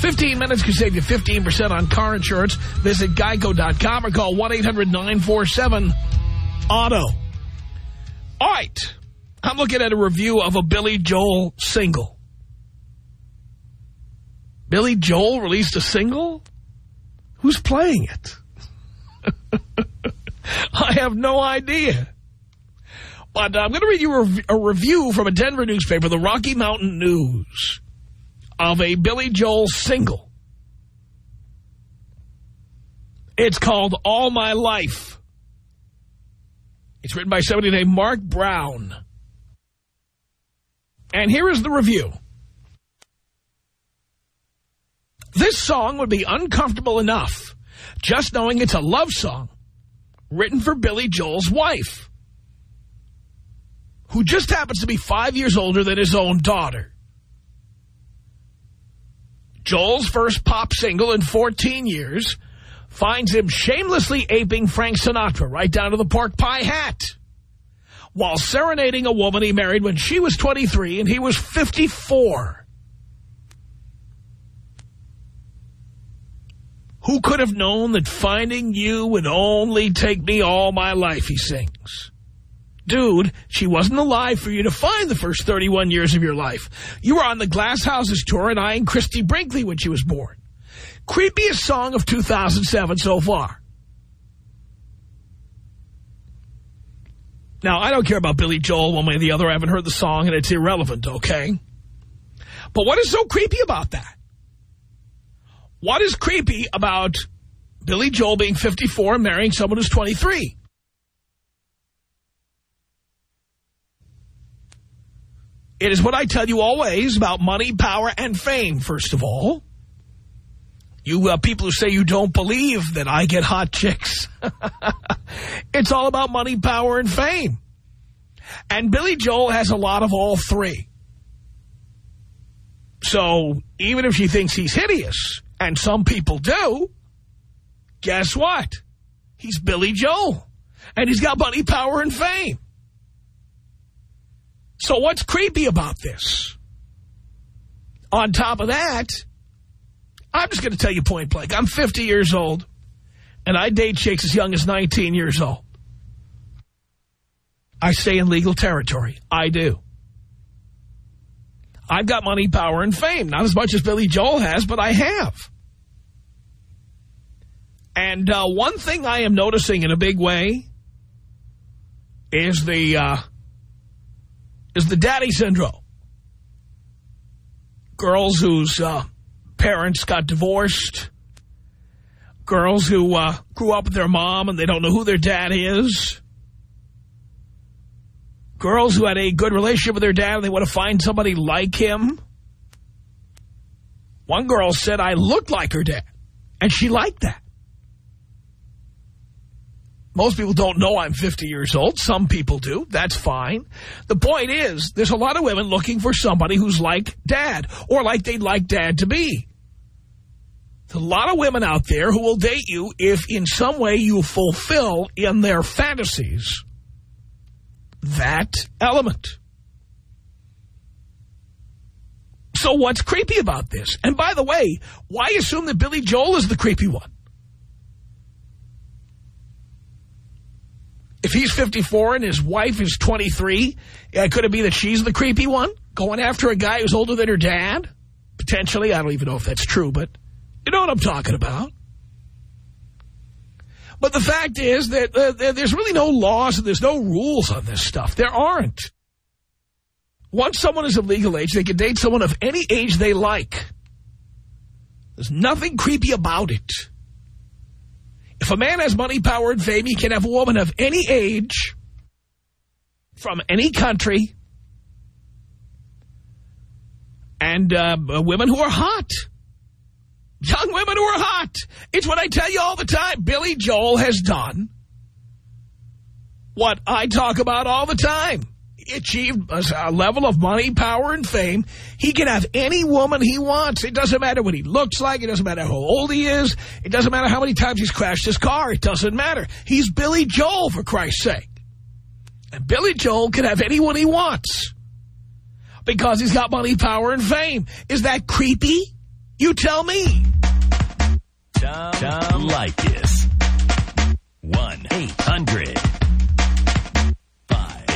15 minutes can save you 15% on car insurance. Visit geico.com or call 1-800-947-AUTO. All right. I'm looking at a review of a Billy Joel single. Billy Joel released a single? Who's playing it? I have no idea. But I'm going to read you a, a, review from a Denver newspaper, the Rocky Mountain News, of a Billy Joel single. It's called All My Life. It's written by somebody named Mark Brown. And here is the review. This song would be uncomfortable enough just knowing it's a love song written for Billy Joel's wife, who just happens to be five years older than his own daughter. Joel's first pop single in 14 years finds him shamelessly aping Frank Sinatra right down to the pork pie hat while serenading a woman he married when she was 23 and he was 54. Who could have known that finding you would only take me all my life, he sings. Dude, she wasn't alive for you to find the first 31 years of your life. You were on the Glass Houses tour and eyeing Christie Brinkley when she was born. Creepiest song of 2007 so far. Now, I don't care about Billy Joel one way or the other. I haven't heard the song, and it's irrelevant, okay? But what is so creepy about that? What is creepy about Billy Joel being 54 and marrying someone who's 23? It is what I tell you always about money, power, and fame, first of all. You uh, people who say you don't believe that I get hot chicks. it's all about money, power, and fame. And Billy Joel has a lot of all three. So even if she thinks he's hideous, and some people do, guess what? He's Billy Joel. And he's got money, power, and fame. So what's creepy about this? On top of that, I'm just going to tell you point blank. I'm 50 years old, and I date chicks as young as 19 years old. I stay in legal territory. I do. I've got money, power, and fame. Not as much as Billy Joel has, but I have. And uh, one thing I am noticing in a big way is the uh, is the daddy syndrome. Girls whose uh, parents got divorced. Girls who uh, grew up with their mom and they don't know who their dad is. Girls who had a good relationship with their dad and they want to find somebody like him. One girl said I looked like her dad, and she liked that. Most people don't know I'm 50 years old. Some people do. That's fine. The point is, there's a lot of women looking for somebody who's like dad, or like they'd like dad to be. There's a lot of women out there who will date you if in some way you fulfill in their fantasies that element. So what's creepy about this? And by the way, why assume that Billy Joel is the creepy one? If he's 54 and his wife is 23, uh, could it be that she's the creepy one? Going after a guy who's older than her dad? Potentially. I don't even know if that's true, but you know what I'm talking about. But the fact is that uh, there's really no laws and there's no rules on this stuff. There aren't. Once someone is of legal age, they can date someone of any age they like. There's nothing creepy about it. If a man has money, power, and fame, he can have a woman of any age, from any country, and uh, women who are hot. Young women who are hot. It's what I tell you all the time. Billy Joel has done what I talk about all the time. Achieved a level of money, power, and fame. He can have any woman he wants. It doesn't matter what he looks like. It doesn't matter how old he is. It doesn't matter how many times he's crashed his car. It doesn't matter. He's Billy Joel, for Christ's sake. And Billy Joel can have anyone he wants because he's got money, power, and fame. Is that creepy? You tell me. Tom, Tom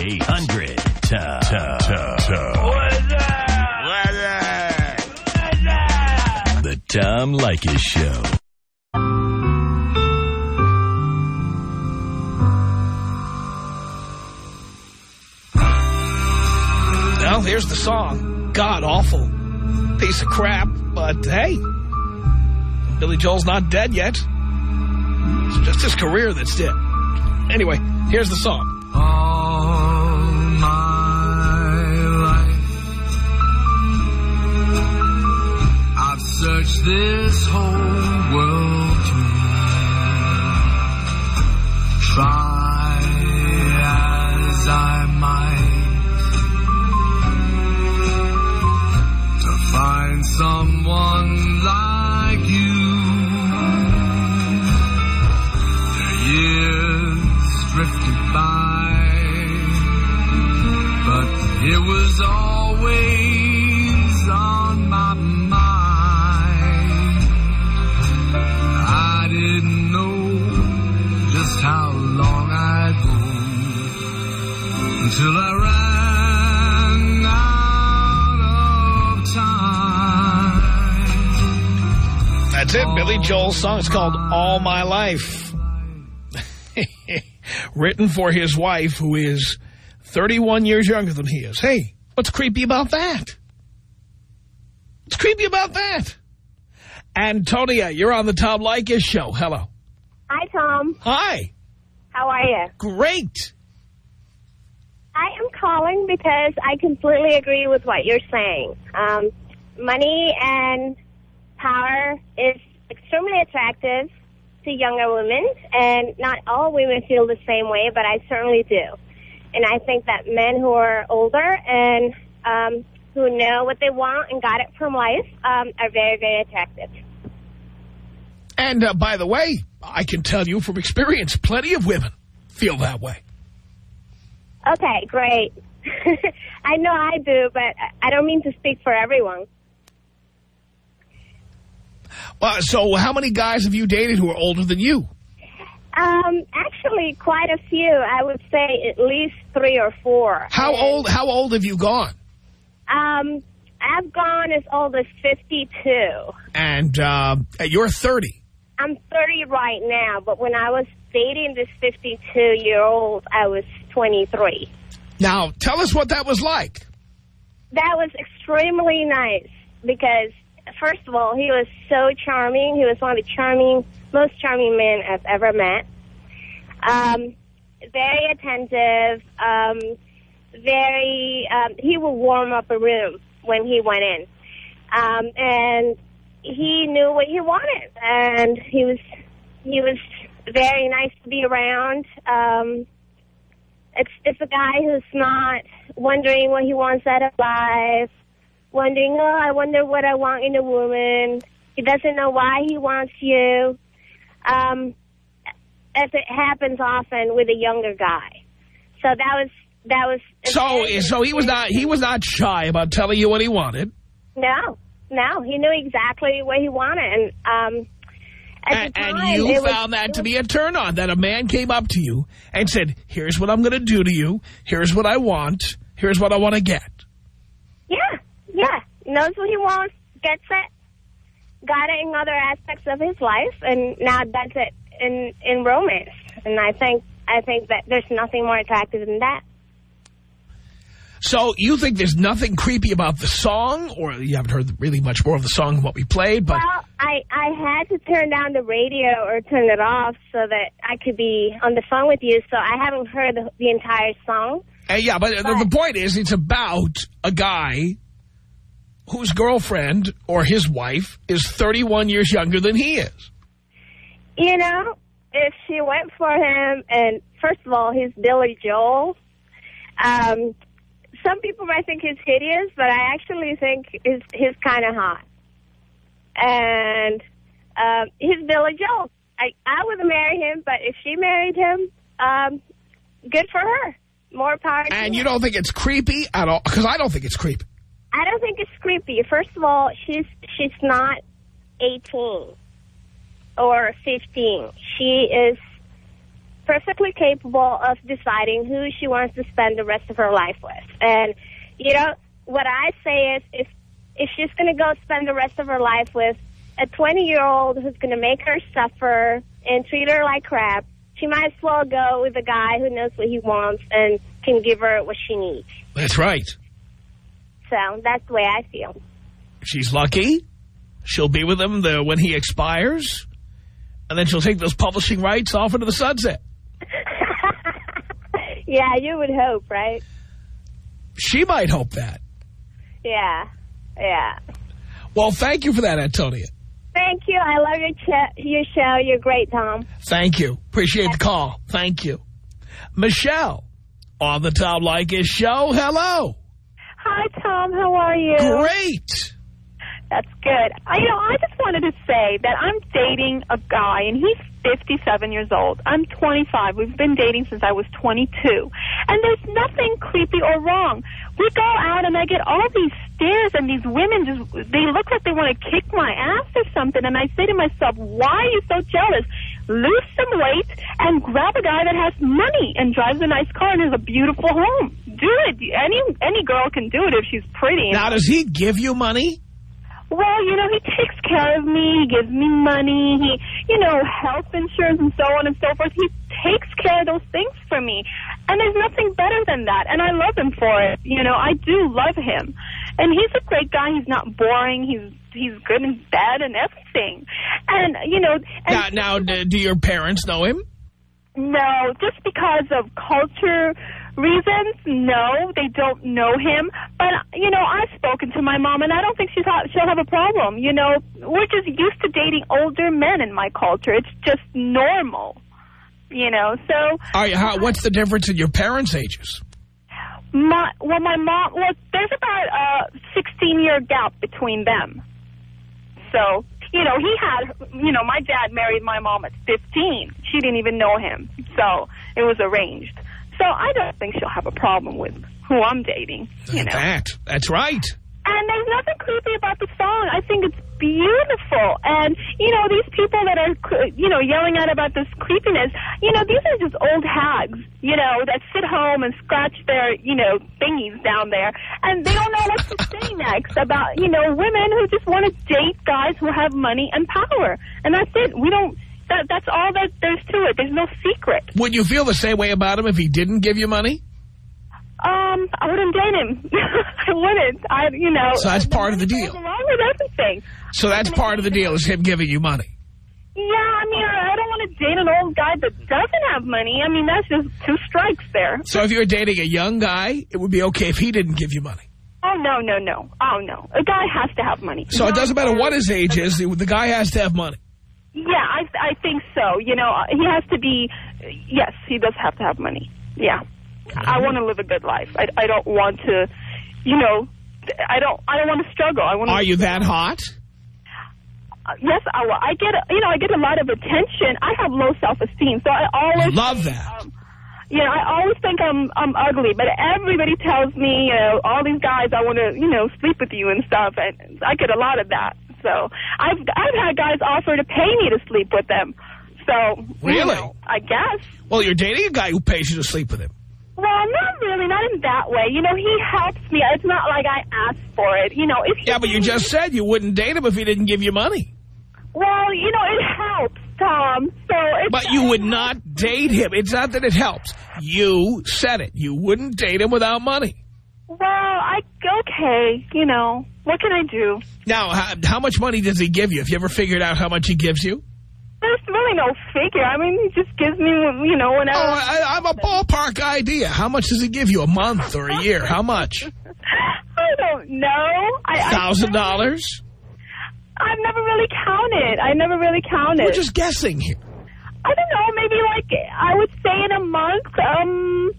Leykis. 1-800-5800. Tom. Tom. Tom. What's up? What's up? What's up? The Tom Leykis Show. Well, here's the song. God awful. Piece of crap. But hey, Billy Joel's not dead yet. It's just his career that's dead. Anyway, here's the song. All called All My Life. Written for his wife, who is 31 years younger than he is. Hey, what's creepy about that? What's creepy about that? Antonia, you're on the Tom Leykis show. Hello. Hi, Tom. Hi. How are you? Great. I am calling because I completely agree with what you're saying. Um, money and power is extremely attractive to younger women, and not all women feel the same way, but I certainly do. And I think that men who are older and um, who know what they want and got it from life um, are very, very attractive. And uh, by the way, I can tell you from experience, plenty of women feel that way. Okay, great. I know I do, but I don't mean to speak for everyone. Uh, so how many guys have you dated who are older than you? Um, actually, quite a few. I would say at least three or four. How And, old? How old have you gone? Um, I've gone as old as 52. And uh, you're 30. I'm 30 right now, but when I was dating this 52-year-old, I was 23. Now, tell us what that was like. That was extremely nice because, first of all, he was so charming. He was one of the charming, most charming men I've ever met. Um, very attentive, um, very, um, he would warm up a room when he went in. Um, and he knew what he wanted, and he was, he was very nice to be around. Um, it's it's a guy who's not wondering what he wants out of life, wondering, oh, I wonder what I want in a woman. He doesn't know why he wants you. Um, as it happens often with a younger guy. So that was that was So, so he was not he was not shy about telling you what he wanted. no, no. He knew exactly what he wanted, and um, And, the and you it was- found that to be a turn on, that a man came up to you and said, here's what I'm going to do to you. Here's what I want. Here's what I want to get. Knows what he wants, gets it, got it in other aspects of his life, and now does it in in romance, and I think I think that there's nothing more attractive than that. So you think there's nothing creepy about the song, or you haven't heard really much more of the song than what we played, but... Well, I, I had to turn down the radio or turn it off so that I could be on the phone with you, so I haven't heard the, the entire song. Uh, yeah, but, but the point is it's about a guy whose girlfriend or his wife is 31 years younger than he is. You know, if she went for him, and first of all, he's Billy Joel, um, some people might think he's hideous, but I actually think he's, he's kind of hot. And um, he's Billy Joel. I, I would marry him, but if she married him, um, good for her. More power And you don't think it's creepy at all? Because I don't think it's creepy. I don't think it's creepy. First of all, she's she's not 18 or 15. She is perfectly capable of deciding who she wants to spend the rest of her life with. And, you know, what I say is if, if she's going to go spend the rest of her life with a 20-year-old who's going to make her suffer and treat her like crap, she might as well go with a guy who knows what he wants and can give her what she needs. That's right. So that's the way I feel. She's lucky. She'll be with him the, when he expires. And then she'll take those publishing rights off into the sunset. yeah, you would hope, right? She might hope that. Yeah, yeah. Well, thank you for that, Antonia. Thank you. I love your, ch your show. You're great, Tom. Thank you. Appreciate the call. Thank you. Michelle, on the Tom Leykis show. Hello. Hi, Tom. How are you? Great. That's good. I, you know, I just wanted to say that I'm dating a guy, and he's 57 years old. I'm 25. We've been dating since I was 22. And there's nothing creepy or wrong. We go out, and I get all these stares, and these women just, they look like they want to kick my ass or something. And I say to myself, why are you so jealous? Lose some weight and grab a guy that has money and drives a nice car and has a beautiful home. Do it. Any any girl can do it if she's pretty. Now, does he give you money? Well, you know, he takes care of me. He gives me money. He, you know, health insurance and so on and so forth. He takes care of those things for me. And there's nothing better than that. And I love him for it. You know, I do love him. And he's a great guy. He's not boring. He's he's good in bed and everything. And, you know... And now, now, do your parents know him? No, just because of culture reasons, no, they don't know him. But, you know, I've spoken to my mom, and I don't think she's ha she'll have a problem. You know, we're just used to dating older men in my culture. It's just normal, you know, so... Are you, how, what's the difference in your parents' ages? My, well, my mom, well, there's about a 16-year gap between them. So, you know, he had, you know, my dad married my mom at 15. She didn't even know him. So it was arranged. So I don't think she'll have a problem with who I'm dating, you know. That, that's right. And there's nothing creepy about the song. I think it's beautiful. And, you know, these people that are, you know, yelling out about this creepiness, you know, these are just old hags, you know, that sit home and scratch their, you know, thingies down there. And they don't know what to say next about, you know, women who just want to date guys who have money and power. And that's it. We don't, that, that's all that there's to it. There's no secret. Would you feel the same way about him if he didn't give you money? Um, I wouldn't date him. I wouldn't. I, you know. So that's part of the deal. Along with everything. So that's part of the deal is him giving you money. Yeah, I mean, I don't want to date an old guy that doesn't have money. I mean, that's just two strikes there. So if you're dating a young guy, it would be okay if he didn't give you money. Oh, no, no, no. Oh, no. A guy has to have money. So it doesn't matter what his age is, the guy has to have money. Yeah, I, I think so. You know, he has to be, yes, he does have to have money. Yeah. I want to live a good life. I, I don't want to, you know, I don't I don't want to struggle. I want. Are you that hot? Uh, yes, I, I get you know I get a lot of attention. I have low self esteem, so I always love that. Um, you know, I always think I'm I'm ugly, but everybody tells me, you know, all these guys I want to, you know, sleep with you and stuff, and I get a lot of that. So I've I've had guys offer to pay me to sleep with them. So really, you know, I guess. Well, you're dating a guy who pays you to sleep with him. Well, not really, not in that way. You know, he helps me. It's not like I asked for it. You know, if yeah, but you just said you wouldn't date him if he didn't give you money. Well, you know, it helps. Tom. So it's, But you would not date him. It's not that it helps. You said it. You wouldn't date him without money. Well, I okay. You know what can I do? Now, how, how much money does he give you? Have you ever figured out how much he gives you? There's really no figure. I mean, he just gives me, you know, whenever. Oh, I, I'm a ballpark idea. How much does he give you? A month or a year? How much? I don't know. Thousand dollars? I've never really counted. I never really counted. We're just guessing here. I don't know. Maybe like I would say in a month, um,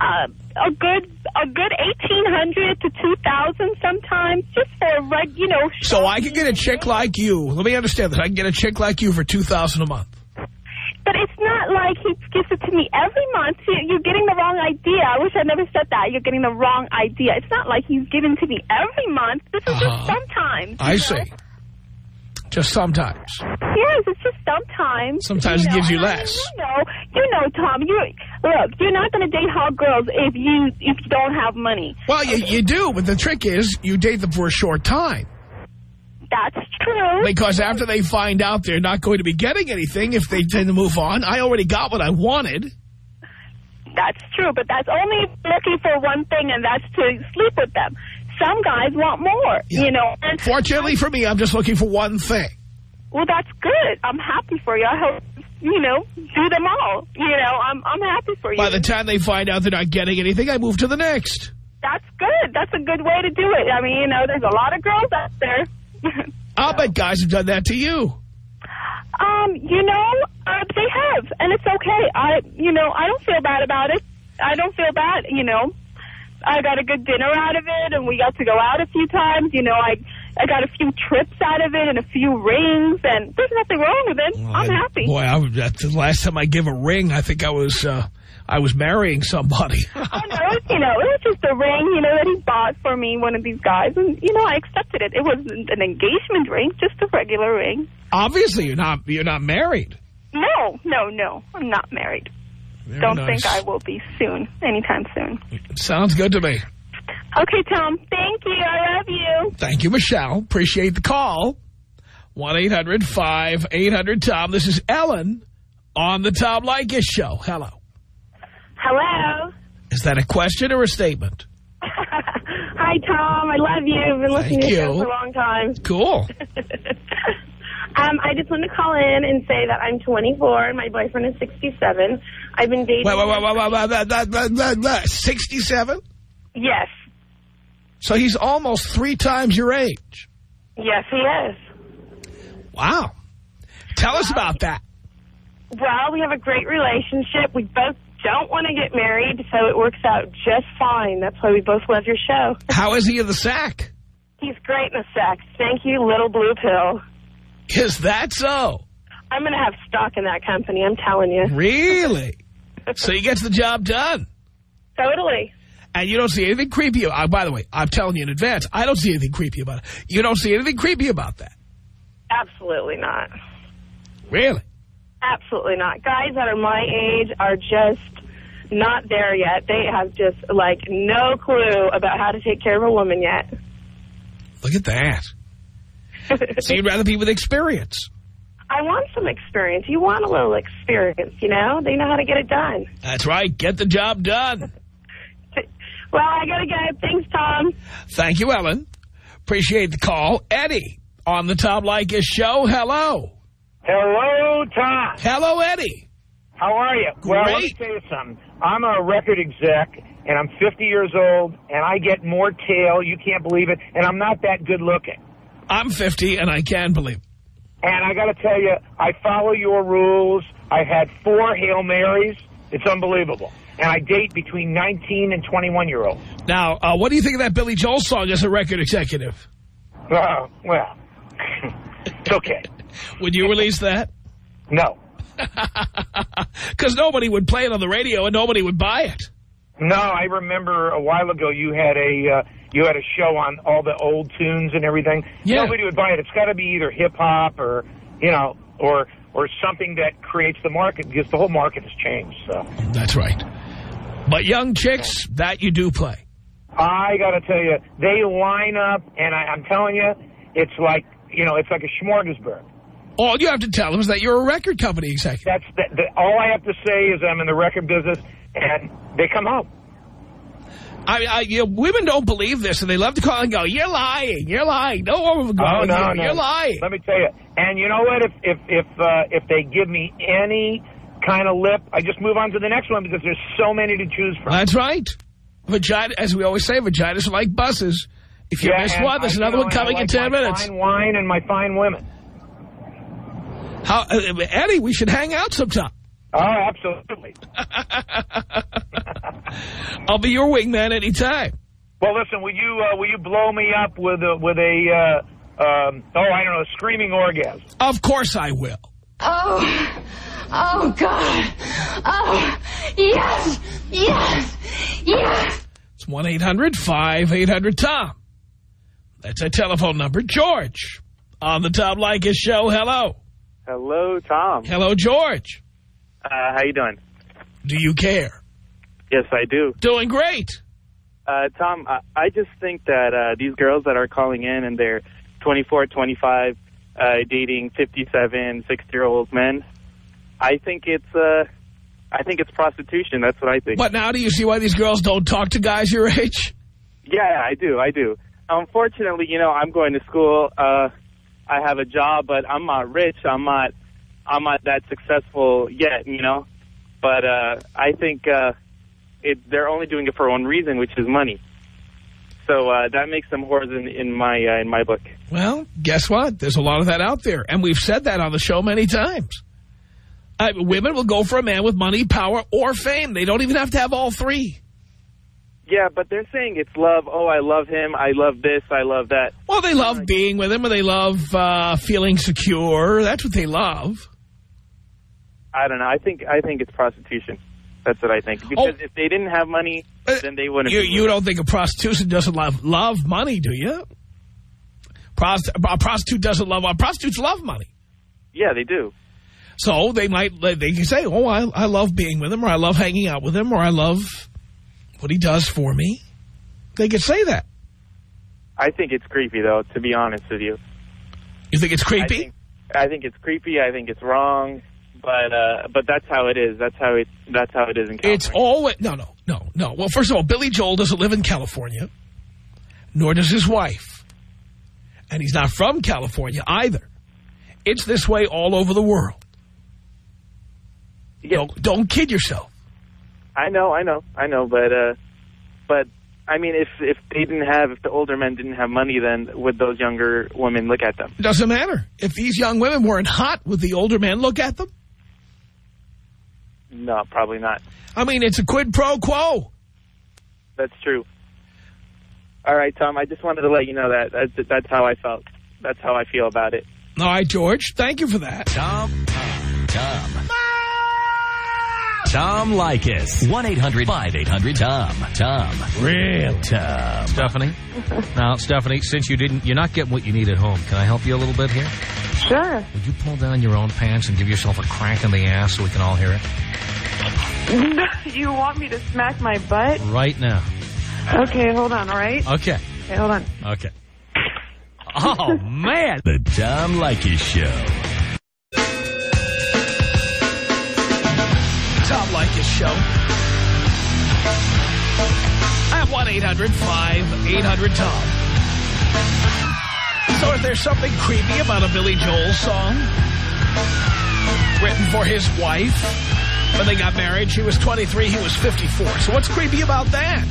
uh, a good a good eighteen hundred to two thousand sometimes, just for a reg, you know. So I can get a chick like you. Let me understand this. I can get a chick like you for two thousand a month. But it's not like he gives it to me every month. You- You're getting the wrong idea. I wish I never said that. You're getting the wrong idea. It's not like he's giving to me every month. This is Uh-huh. just sometimes. I you see. Just sometimes. Yes, it's just sometimes. Sometimes it know, gives you less. You know, you know, Tom. You look. You're not going to date hot girls if you if you don't have money. Well, you, you do, but the trick is you date them for a short time. That's true. Because after they find out they're not going to be getting anything, if they tend to move on, I already got what I wanted. That's true, but that's only looking for one thing, and that's to sleep with them. Some guys want more, Yeah. you know. And, Fortunately for me, I'm just looking for one thing. well, that's good. I'm happy for you. I hope you know do them all. You know, I'm I'm happy for you. By the time they find out they're not getting anything, I move to the next. that's good. That's a good way to do it. I mean, you know, there's a lot of girls out there. I'll bet guys have done that to you. Um, you know, uh, they have, and it's okay. I, you know, I don't feel bad about it. I don't feel bad. You know, I got a good dinner out of it, and we got to go out a few times. You know, I, I got a few trips out of it, and a few rings, and there's nothing wrong with it. I'm happy. Boy, I, that's the last time I gave a ring, I think I was uh, I was marrying somebody. Oh, no, it was, you know, it was just a ring, you know, that he bought for me, one of these guys, and you know, I accepted it. It wasn't an engagement ring, just a regular ring. Obviously, you're not you're not married. No, no, no, I'm not married. Very Don't nice. think I will be soon, anytime soon. Sounds good to me. Okay, Tom. Thank you. I love you. Thank you, Michelle. Appreciate the call. 1-800-5800-TOM. This is Ellen on the Tom Leykis Show. Hello. Hello. Is that a question or a statement? Hi, Tom. I love you. I've been listening Thank to you. for a long time. Cool. um, I just want to call in and say that I'm 24 and my boyfriend is 67. I've been dating. Wait, wait, wait, wait, wait, wait, wait, wait, wait, wait, wait. 67? Yes. So he's almost three times your age. Yes, he is. Wow. Tell us about that. Well, we have a great relationship. We both don't want to get married, so it works out just fine. That's why we both love your show. How is he in the sack? He's great in the sack. Thank you, little blue pill. Is that so? I'm going to have stock in that company, I'm telling you. Really? So he gets the job done. Totally. And you don't see anything creepy. Uh, by the way, I'm telling you in advance, I don't see anything creepy about it. You don't see anything creepy about that. Absolutely not. Really? Absolutely not. Guys that are my age are just not there yet. They have just, like, no clue about how to take care of a woman yet. Look at that. So you'd rather be with experience. I want some experience. You want a little experience, you know? They know how to get it done. That's right. Get the job done. Well, I got to go. Thanks, Tom. Thank you, Ellen. Appreciate the call. Eddie on the Tom Leykis show. Hello. Hello, Tom. Hello, Eddie. How are you? Well, let me tell you something. I'm a record exec, and I'm 50 years old, and I get more tail. You can't believe it. And I'm not that good looking. I'm 50, and I can believe it. And I got to tell you, I follow your rules. I had four Hail Marys. It's unbelievable. And I date between 19 and 21 year olds. Now, uh, what do you think of that Billy Joel song as a record executive? Uh, well, it's okay. Would you release that? No. Because nobody would play it on the radio and nobody would buy it. No, I remember a while ago you had a uh, you had a show on all the old tunes and everything. Yeah. Nobody would buy it. It's got to be either hip hop or you know or or something that creates the market because the whole market has changed. So That's right. But young chicks, that you do play. I got to tell you, they line up, and I, I'm telling you, it's like you know, it's like a smorgasbord. All you have to tell them is that you're a record company executive. That's the, the, all I have to say is I'm in the record business, and they come home. I, I you know, women don't believe this, and they love to call and go, "You're lying, you're lying." No woman will go, Oh no, you're, no, you're lying. Let me tell you. And you know what? If if if uh, if they give me any kind of lip, I just move on to the next one because there's so many to choose from. That's right. Vagina, as we always say, vaginas are like buses. If you Yeah, miss one, there's I- another you know, one coming in 10 my minutes. Fine wine and my fine women. How, uh, Eddie, we should hang out sometime. Oh, absolutely. I'll be your wingman anytime. Well, listen, will you uh, will you blow me up with a with a uh, um, oh I don't know a screaming orgasm? Of course I will. Oh, oh God. Oh, yes, yes, yes. It's 1-800-5800-TOM. That's a telephone number. George, on the Tom Leykis show. Hello. Hello, Tom. Hello, George. Uh, how you doing? Do you care? Yes, I do. Doing great. Uh, Tom, I, I just think that uh, these girls that are calling in and they're 24, 25, uh, dating 57, 60-year-old men, I think it's uh, I think it's prostitution. That's what I think. But now do you see why these girls don't talk to guys your age? Yeah, I do. I do. Unfortunately, you know, I'm going to school. Uh, I have a job, but I'm not rich. I'm not. I'm not that successful yet. You know, but uh, I think uh, it. They're only doing it for one reason, which is money. So uh, that makes them whores in, in my uh, in my book. Well, guess what? There's a lot of that out there. And we've said that on the show many times. Uh, women will go for a man with money, power, or fame. They don't even have to have all three. Yeah, but they're saying it's love. Oh, I love him. I love this. I love that. Well, they love being with him, or they love uh, feeling secure. That's what they love. I don't know. I think I think it's prostitution. That's what I think. Because Oh. if they didn't have money, Uh, then they wouldn't. You, you don't think a prostitution doesn't love love money, do you? Prost a prostitute doesn't love. A prostitutes love money. Yeah, they do. So they might they can say, "Oh, I I love being with him, or I love hanging out with him, or I love what he does for me." They could say that. I think it's creepy, though. To be honest with you. You think it's I creepy? think, I think it's creepy. I think it's wrong. But uh, but that's how it is. That's how it. That's how it is in California. It's always no, no, no, no. Well, first of all, Billy Joel doesn't live in California, nor does his wife, and he's not from California either. It's this way all over the world. Yeah, Don't, don't kid yourself. I know, I know, I know. But uh, but I mean, if if they didn't have, if the older men didn't have money, then would those younger women look at them? It doesn't matter if these young women weren't hot. Would the older men look at them? No, probably not. I mean, it's a quid pro quo. That's true. All right, Tom. I just wanted to let you know that that's, that's how I felt. That's how I feel about it. All right, George. Thank you for that. Tom. Tom. Tom Leykis. 1-800-5800-TOM. Tom. Real Tom. Stephanie. Now, Stephanie, since you didn't, you're not getting what you need at home, can I help you a little bit here? Sure. Would you pull down your own pants and give yourself a crack in the ass so we can all hear it? you want me to smack my butt? Right now. Okay, hold on, all right? Okay. Okay, hold on. Okay. Oh, man. The Tom Leykis Show. Show. At 1-800-5800-TOM. So is there something creepy about a Billy Joel song written for his wife, when they got married, she was 23, he was 54. So what's creepy about that?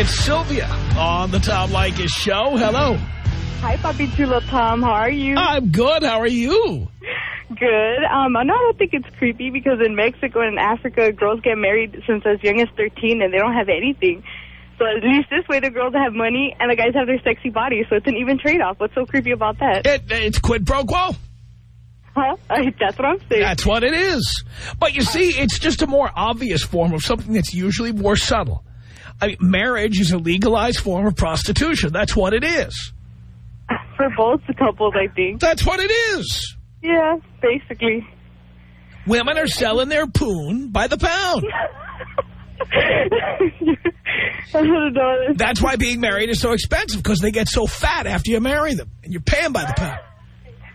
It's Sylvia on the Tom Leykis Show. Hello. Hi, Puppy Tulip Tom. How are you? I'm good. How are you? Good. Um, I don't think it's creepy because in Mexico and in Africa, girls get married since as young as 13 and they don't have anything. So at least this way the girls have money and the guys have their sexy bodies. So it's an even trade-off. What's so creepy about that? It, it's quid pro quo. Huh? That's what I'm saying. That's what it is. But you see, it's just a more obvious form of something that's usually more subtle. I mean, marriage is a legalized form of prostitution. That's what it is. For both couples, I think. That's what it is. Yeah, basically. Women are selling their poon by the pound. That's why being married is so expensive, because they get so fat after you marry them. And you're paying by the pound.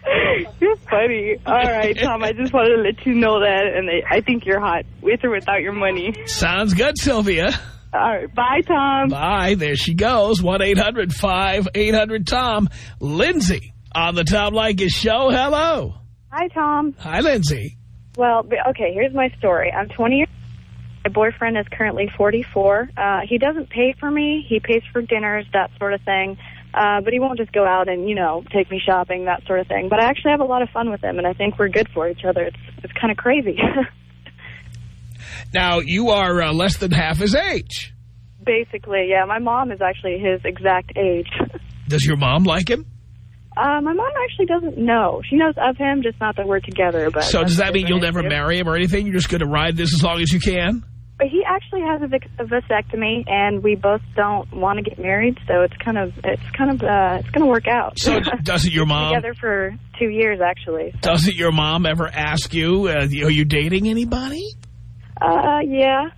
You're funny. All right, Tom, I just wanted to let you know that, and I, think you're hot, with or without your money. Sounds good, Sylvia. All right, bye, Tom. Bye. There she goes. 1-800-5800-TOM. Lindsay on the Tom Leykis show. Hello. Hi, Tom. Hi, Lindsay. Well, okay, here's my story. I'm 20 years My boyfriend is currently 44. Uh, he doesn't pay for me. He pays for dinners, that sort of thing. Uh, but he won't just go out and, you know, take me shopping, that sort of thing. But I actually have a lot of fun with him, and I think we're good for each other. It's, it's kind of crazy. Now, you are uh, less than half his age. Basically, yeah. My mom is actually his exact age. Does your mom like him? Uh, my mom actually doesn't know. She knows of him, just not that we're together. But So does that mean you'll never different. marry him or anything? You're just going to ride this as long as you can? But he actually has a, a vasectomy, and we both don't want to get married, so it's kind of it's kind of uh, it's going to work out. So doesn't your mom together for two years actually? doesn't your mom ever ask you, uh, are you dating anybody? Uh, yeah.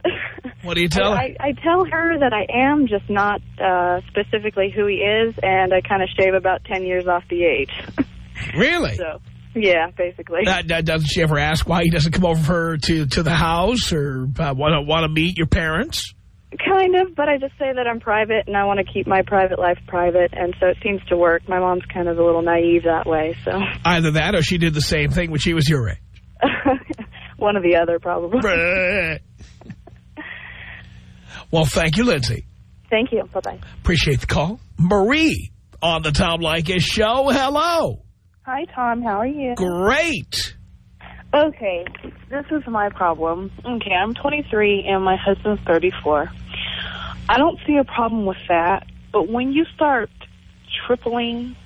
What do you tell her? I, I, I tell her that I am, just not uh, specifically who he is, and I kind of shave about ten years off the age. Really? so, yeah, basically. That, that, doesn't she ever ask why he doesn't come over to to the house or uh, want to want to meet your parents? Kind of, but I just say that I'm private and I want to keep my private life private, and so it seems to work. My mom's kind of a little naive that way, so Either that or she did the same thing when she was your age. One or the other probably. well, thank you, Lindsay. Thank you. Bye-bye. Appreciate the call. Marie on the Tom Leykis show. Hello. Hi, Tom. How are you? Great. Okay, this is my problem. Okay, I'm 23 and my husband's 34. I don't see a problem with that, but when you start tripling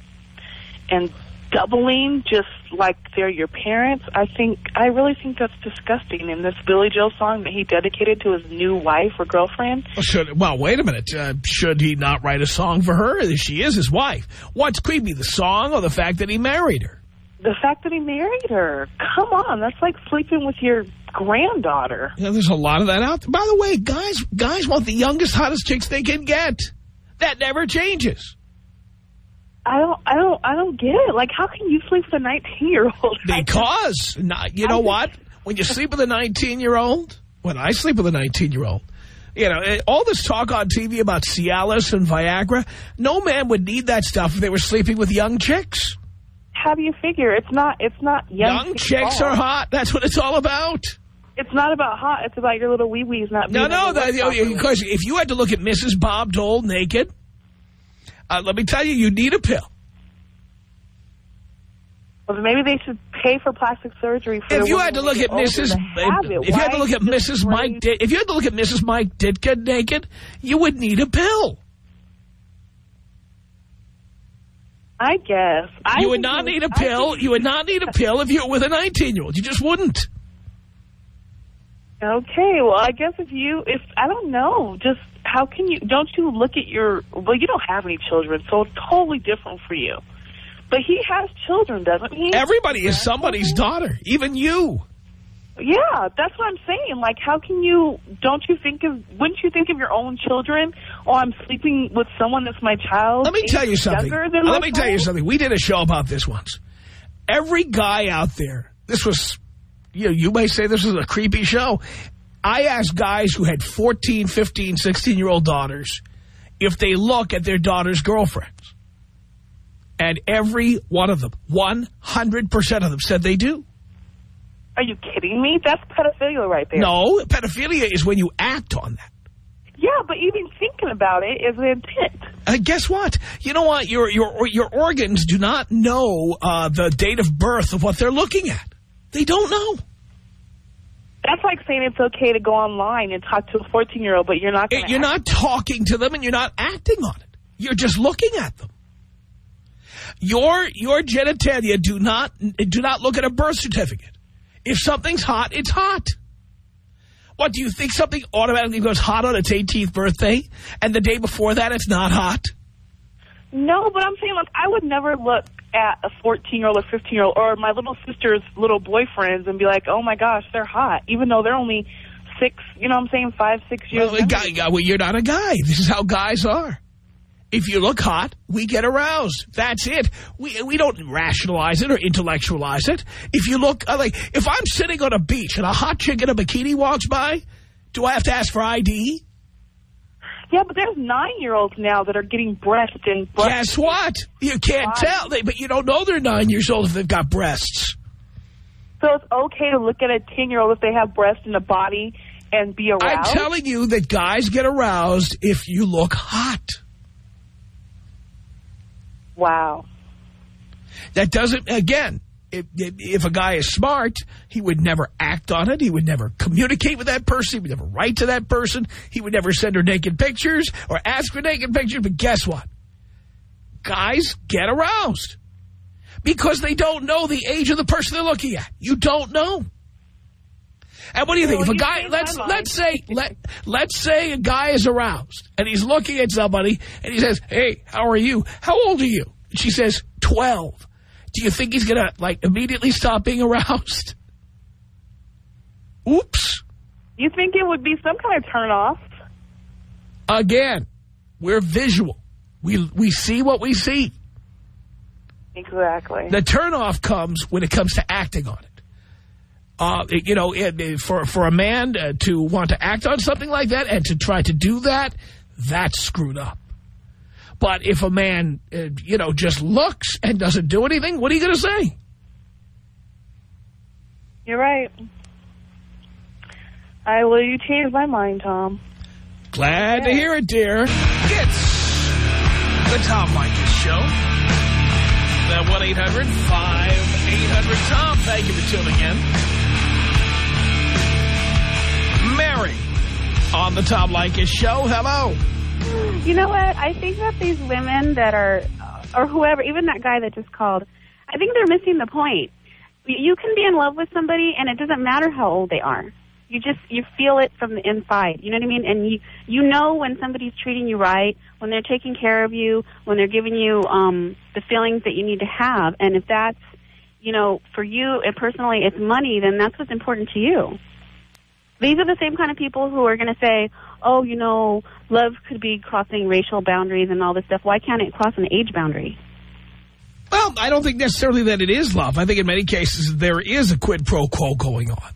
and doubling just like they're your parents, I think I really think that's disgusting. And this Billy Joel song that he dedicated to his new wife or girlfriend, Well, Should, well, wait a minute. Uh, should he not write a song for her? She is his wife. What's creepy, the song or the fact that he married her? the fact that he married her. Come on, that's like sleeping with your granddaughter. Know, there's a lot of that out there. By the way, guys, guys want the youngest, hottest chicks they can get. That never changes. I don't, I don't, I don't get it. Like, how can you sleep with a 19 year old? Because, not, you know what? When you sleep with a 19-year-old, when I sleep with a 19-year-old, you know, eh, all this talk on TV about Cialis and Viagra, no man would need that stuff if they were sleeping with young chicks. How do you figure? It's not, it's not young, Young chicks are hot. That's what it's all about. It's not about hot. It's about your little wee wees not. No, being no, able to that, work you know, properly. because if you had to look at Mrs. Bob Dole naked, uh, let me tell you, you need a pill. Well, maybe they should pay for plastic surgery. For If you had to look at Mrs. it. If you had to look at Mrs. Mike, Di- if you had to look at Mrs. Mike Ditka naked, you would need a pill. I guess I you would not need a pill. You would not need a pill if you were with a 19-year-old. You just wouldn't. Okay, well, I guess if you, if I don't know, just how can you? Don't you look at your? Well, you don't have any children, so it's totally different for you. But he has children, doesn't he? Everybody is somebody's daughter, even you. Yeah, that's what I'm saying. Like, how can you? Don't you think of? Wouldn't you think of your own children? Oh, I'm sleeping with someone that's my child. Let me tell you something. than Let my me tell you something. We did a show about this once. Every guy out there, this was, you know, you may say this was a creepy show. I asked guys who had 14, 15, 16-year-old daughters if they look at their daughter's girlfriends. And every one of them, 100% of them said they do. Are you kidding me? That's pedophilia right there. No, pedophilia is when you act on that. Yeah, but even thinking about it is an intent. Uh, guess what? You know what? Your your your organs do not know uh, the date of birth of what they're looking at. They don't know. That's like saying it's okay to go online and talk to a 14-year-old, but you're not you're not talking to them and you're not acting on it. You're just looking at them. Your your genitalia do not do not look at a birth certificate. If something's hot, it's hot. What, do you think something automatically goes hot on its 18th birthday and the day before that it's not hot? No, but I'm saying, like, I would never look at a 14-year-old or 15-year-old or my little sister's little boyfriends and be like, oh, my gosh, they're hot, even though they're only six, you know what I'm saying, five, six years Well, guy, guy- well, you're not a guy. This is how guys are. If you look hot, we get aroused. That's it. We we don't rationalize it or intellectualize it. If you look, uh, like, if I'm sitting on a beach and a hot chick in a bikini walks by, do I have to ask for ID? Yeah, but there's nine-year-olds now that are getting breasts and breast. Guess what? You can't Why? tell, they, but you don't know they're nine years old if they've got breasts. So it's okay to look at a 10-year-old if they have breasts in a body and be aroused? I'm telling you that guys get aroused if you look hot. Wow. That doesn't, again, if, if, if a guy is smart, he would never act on it. He would never communicate with that person. He would never write to that person. He would never send her naked pictures or ask for naked pictures. But guess what? Guys get aroused because they don't know the age of the person they're looking at. You don't know. And what do you think? Well, if a guy, let's let's say let let's say a guy is aroused and he's looking at somebody and he says, "Hey, how are you? How old are you?" And she says, 12. Do you think he's gonna like immediately stop being aroused? Oops. You think it would be some kind of turn-off? Again, we're visual. We we see what we see. Exactly. The turnoff comes when it comes to acting on it. Uh, you know, it, it- for for a man uh, to want to act on something like that and to try to do that, that's screwed up. But if a man, uh, you know, just looks and doesn't do anything, what are you going to say? You're right. I will. You changed my mind, Tom. Glad to hear it, dear. It's the Tom Leykis Show. The 1-800-5800-TOM. Thank you for tuning in. Mary on the Tom Leykis Show. Hello. You know what? I think that these women that are, or whoever, even that guy that just called, I think they're missing the point. You can be in love with somebody, and it doesn't matter how old they are. You just you feel it from the inside. You know what I mean? And you you know when somebody's treating you right, when they're taking care of you, when they're giving you um the feelings that you need to have. And if that's you know for you and personally it's money, then that's what's important to you. These are the same kind of people who are going to say, "Oh, you know, love could be crossing racial boundaries and all this stuff. Why can't it cross an age boundary?" Well, I don't think necessarily that it is love. I think in many cases there is a quid pro quo going on.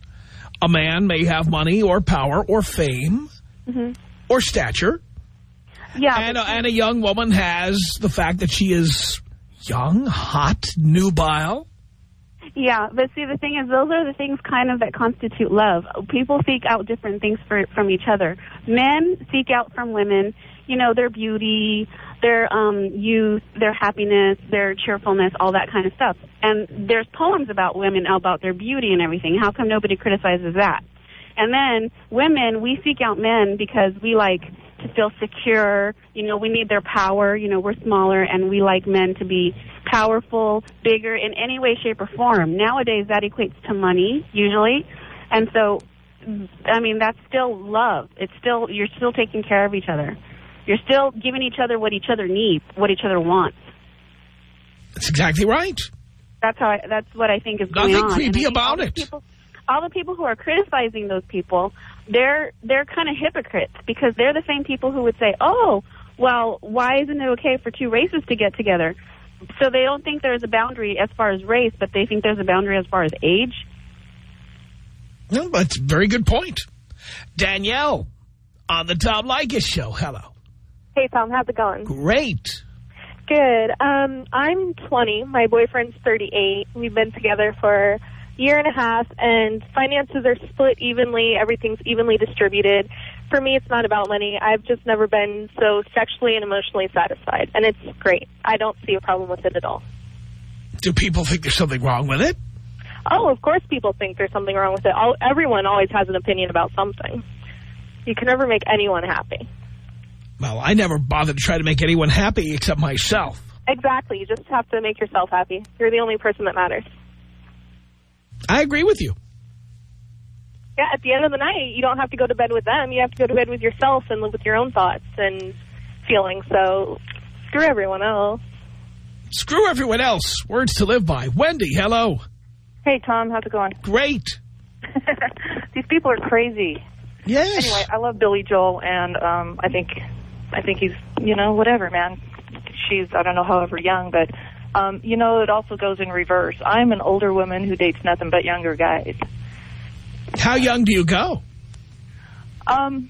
A man may have money or power or fame hmm or stature. Yeah. And a, and a young woman has the fact that she is young, hot, nubile. Yeah, but see, the thing is, those are the things kind of that constitute love. People seek out different things for, from each other. Men seek out from women, you know, their beauty, their um, youth, their happiness, their cheerfulness, all that kind of stuff. And there's poems about women about their beauty and everything. How come nobody criticizes that? And then women, we seek out men because we like to feel secure. You know, we need their power. You know, we're smaller and we like men to be powerful, bigger in any way, shape, or form. Nowadays, that equates to money, usually. And so, I mean, that's still love. It's still, you're still taking care of each other. You're still giving each other what each other needs, what each other wants. That's exactly right. That's how I, that's what I think is going Nothing on. creepy I think about it. People, all the people who are criticizing those people, they're they're kind of hypocrites because they're the same people who would say, "Oh, well, why isn't it okay for two races to get together?" So they don't think there's a boundary as far as race, but they think there's a boundary as far as age. Well, that's a very good point. Danielle on the Tom Leykis Show. Hello. Hey, Tom. How's it going? Great. Good. Um, I'm 20. My boyfriend's 38. We've been together for a year and a half, and finances are split evenly. Everything's evenly distributed. For me, it's not about money. I've just never been so sexually and emotionally satisfied, and it's great. I don't see a problem with it at all. Do people think there's something wrong with it? Oh, of course people think there's something wrong with it. All, everyone always has an opinion about something. You can never make anyone happy. Well, I never bothered to try to make anyone happy except myself. Exactly. You just have to make yourself happy. You're the only person that matters. I agree with you. Yeah, at the end of the night, you don't have to go to bed with them. You have to go to bed with yourself and live with your own thoughts and feelings. So screw everyone else. Screw everyone else. Words to live by. Wendy, hello. Hey, Tom, how's it going? Great. These people are crazy. Yes. Anyway, I love Billy Joel, and um, I think, I think he's, you know, whatever, man. She's, I don't know, however young, but, um, you know, it also goes in reverse. I'm an older woman who dates nothing but younger guys. How young do you go? Um,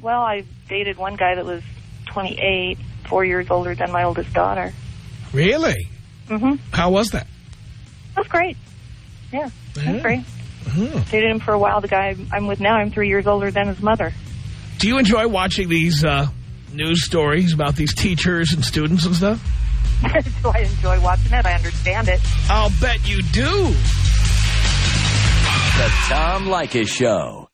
well, I dated one guy that was 28, four years older than my oldest daughter. Really? Mm-hmm. How was that? That's great. Yeah, Yeah. that's great. Mhm. Dated him for a while. The guy I'm with now, I'm three years older than his mother. Do you enjoy watching these uh, news stories about these teachers and students and stuff? Do I enjoy watching it? I understand it. I'll bet you do. The Tom Leykis Show.